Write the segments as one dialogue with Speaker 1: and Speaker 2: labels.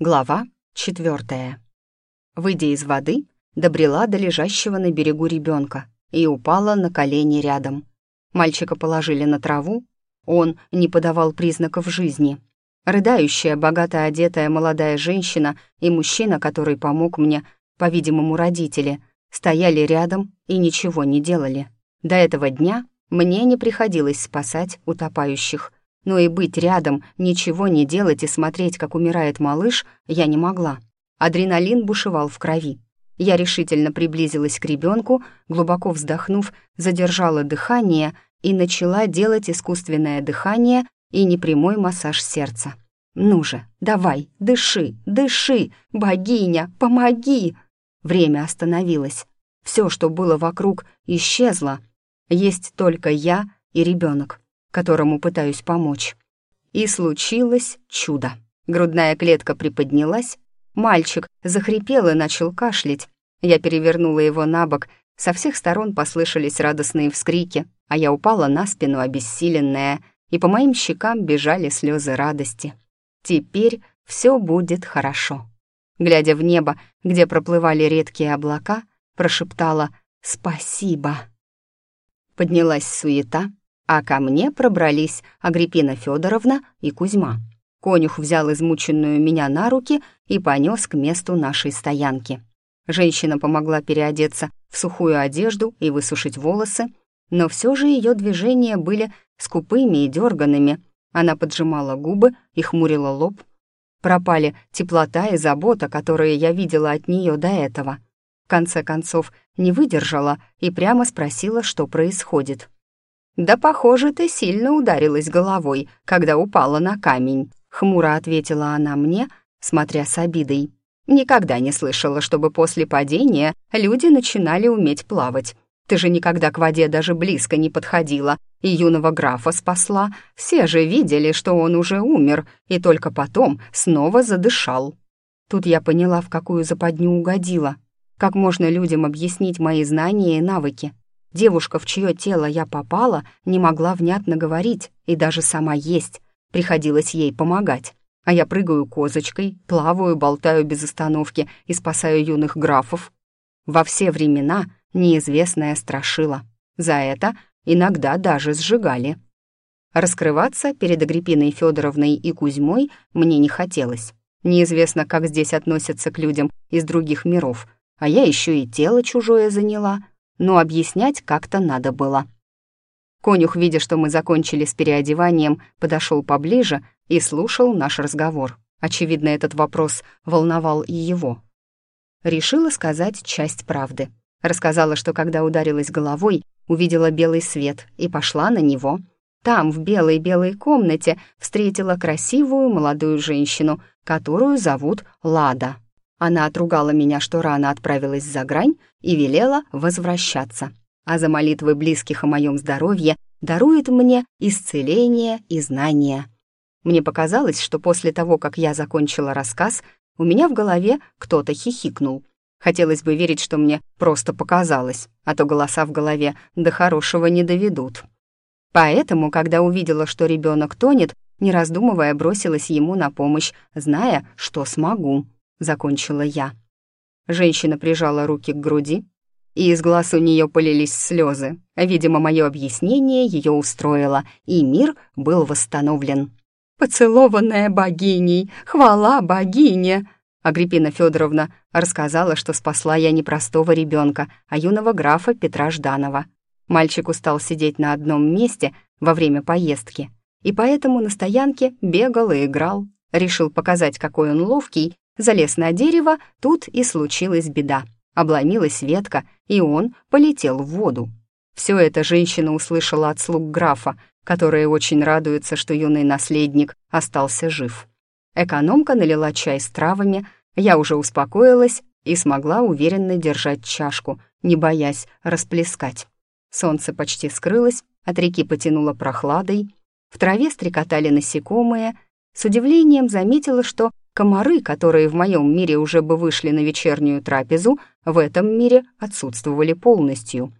Speaker 1: Глава четвертая. Выйдя из воды, добрела до лежащего на берегу ребенка и упала на колени рядом. Мальчика положили на траву, он не подавал признаков жизни. Рыдающая, богато одетая молодая женщина и мужчина, который помог мне, по-видимому, родители, стояли рядом и ничего не делали. До этого дня мне не приходилось спасать утопающих — но и быть рядом, ничего не делать и смотреть, как умирает малыш, я не могла. Адреналин бушевал в крови. Я решительно приблизилась к ребенку, глубоко вздохнув, задержала дыхание и начала делать искусственное дыхание и непрямой массаж сердца. «Ну же, давай, дыши, дыши! Богиня, помоги!» Время остановилось. Все, что было вокруг, исчезло. Есть только я и ребенок которому пытаюсь помочь. И случилось чудо. Грудная клетка приподнялась, мальчик захрипел и начал кашлять. Я перевернула его на бок, со всех сторон послышались радостные вскрики, а я упала на спину обессиленная, и по моим щекам бежали слезы радости. Теперь все будет хорошо. Глядя в небо, где проплывали редкие облака, прошептала «Спасибо». Поднялась суета, а ко мне пробрались Агриппина Федоровна и Кузьма. Конюх взял измученную меня на руки и понес к месту нашей стоянки. Женщина помогла переодеться в сухую одежду и высушить волосы, но все же ее движения были скупыми и дерганными. Она поджимала губы и хмурила лоб. Пропали теплота и забота, которые я видела от нее до этого. В конце концов, не выдержала и прямо спросила, что происходит. «Да, похоже, ты сильно ударилась головой, когда упала на камень», — хмуро ответила она мне, смотря с обидой. «Никогда не слышала, чтобы после падения люди начинали уметь плавать. Ты же никогда к воде даже близко не подходила, и юного графа спасла. Все же видели, что он уже умер, и только потом снова задышал». Тут я поняла, в какую западню угодила. Как можно людям объяснить мои знания и навыки? Девушка, в чье тело я попала, не могла внятно говорить и даже сама есть. Приходилось ей помогать. А я прыгаю козочкой, плаваю, болтаю без остановки и спасаю юных графов. Во все времена неизвестная страшила. За это иногда даже сжигали. Раскрываться перед Агриппиной Федоровной и Кузьмой мне не хотелось. Неизвестно, как здесь относятся к людям из других миров, а я еще и тело чужое заняла — но объяснять как-то надо было. Конюх, видя, что мы закончили с переодеванием, подошел поближе и слушал наш разговор. Очевидно, этот вопрос волновал и его. Решила сказать часть правды. Рассказала, что когда ударилась головой, увидела белый свет и пошла на него. Там, в белой-белой комнате, встретила красивую молодую женщину, которую зовут Лада. Она отругала меня, что рано отправилась за грань и велела возвращаться. А за молитвы близких о моем здоровье дарует мне исцеление и знания. Мне показалось, что после того, как я закончила рассказ, у меня в голове кто-то хихикнул. Хотелось бы верить, что мне просто показалось, а то голоса в голове до хорошего не доведут. Поэтому, когда увидела, что ребенок тонет, не раздумывая, бросилась ему на помощь, зная, что смогу. — закончила я. Женщина прижала руки к груди, и из глаз у нее полились слезы. Видимо, мое объяснение ее устроило, и мир был восстановлен. «Поцелованная богиней! Хвала богине!» Агриппина Федоровна рассказала, что спасла я не простого ребенка, а юного графа Петра Жданова. Мальчик устал сидеть на одном месте во время поездки, и поэтому на стоянке бегал и играл. Решил показать, какой он ловкий, Залез на дерево, тут и случилась беда. Обломилась ветка, и он полетел в воду. Все это женщина услышала от слуг графа, которые очень радуются, что юный наследник остался жив. Экономка налила чай с травами, я уже успокоилась и смогла уверенно держать чашку, не боясь расплескать. Солнце почти скрылось, от реки потянуло прохладой, в траве стрекотали насекомые. С удивлением заметила, что Комары, которые в моем мире уже бы вышли на вечернюю трапезу, в этом мире отсутствовали полностью.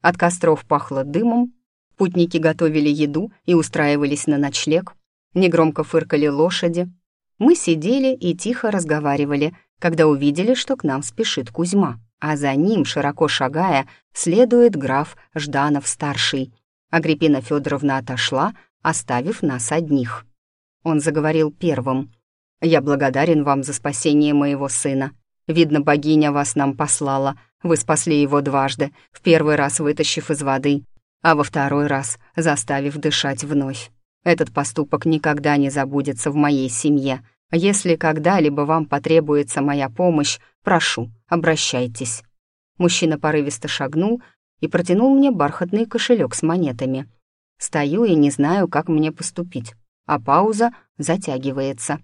Speaker 1: От костров пахло дымом, путники готовили еду и устраивались на ночлег, негромко фыркали лошади. Мы сидели и тихо разговаривали, когда увидели, что к нам спешит Кузьма, а за ним, широко шагая, следует граф Жданов-старший. Агриппина Федоровна отошла, оставив нас одних. Он заговорил первым. «Я благодарен вам за спасение моего сына. Видно, богиня вас нам послала. Вы спасли его дважды, в первый раз вытащив из воды, а во второй раз заставив дышать вновь. Этот поступок никогда не забудется в моей семье. Если когда-либо вам потребуется моя помощь, прошу, обращайтесь». Мужчина порывисто шагнул и протянул мне бархатный кошелек с монетами. Стою и не знаю, как мне поступить, а пауза затягивается.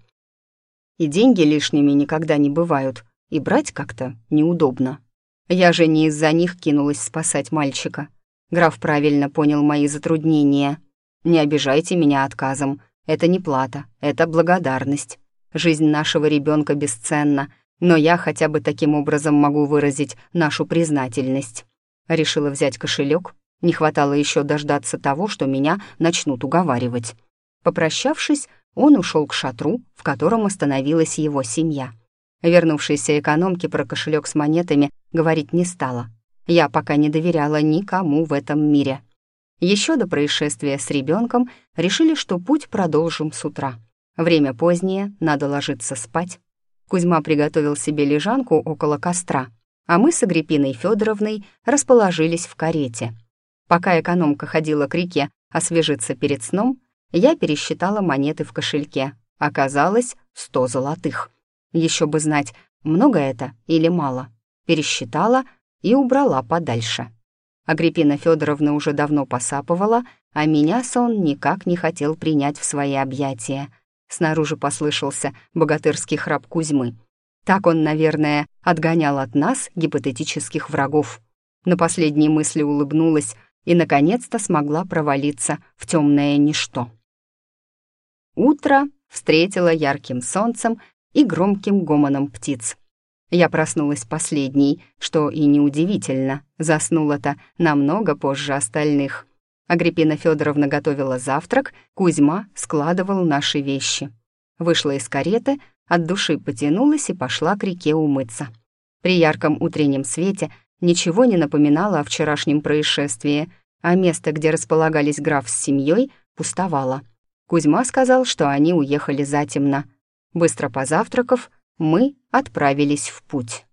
Speaker 1: И деньги лишними никогда не бывают, и брать как-то неудобно. Я же не из-за них кинулась спасать мальчика. Граф правильно понял мои затруднения. Не обижайте меня отказом. Это не плата, это благодарность. Жизнь нашего ребенка бесценна, но я хотя бы таким образом могу выразить нашу признательность. Решила взять кошелек. Не хватало еще дождаться того, что меня начнут уговаривать. Попрощавшись, он ушел к шатру, в котором остановилась его семья. Вернувшейся экономке про кошелек с монетами говорить не стала. Я пока не доверяла никому в этом мире. Еще до происшествия с ребенком решили, что путь продолжим с утра. Время позднее, надо ложиться спать. Кузьма приготовил себе лежанку около костра, а мы с Агриппиной Федоровной расположились в карете. Пока экономка ходила к реке освежиться перед сном, я пересчитала монеты в кошельке. Оказалось, сто золотых. Еще бы знать, много это или мало. Пересчитала и убрала подальше. Агриппина Федоровна уже давно посапывала, а меня сон никак не хотел принять в свои объятия. Снаружи послышался богатырский храп Кузьмы. Так он, наверное, отгонял от нас гипотетических врагов. На последней мысли улыбнулась и, наконец-то, смогла провалиться в темное ничто. Утро встретило ярким солнцем и громким гомоном птиц. Я проснулась последней, что и неудивительно, заснула-то намного позже остальных. Агриппина Федоровна готовила завтрак, Кузьма складывал наши вещи. Вышла из кареты, от души потянулась и пошла к реке умыться. При ярком утреннем свете ничего не напоминало о вчерашнем происшествии, а место, где располагались граф с семьей, пустовало. Кузьма сказал, что они уехали затемно. Быстро позавтракав, мы отправились в путь.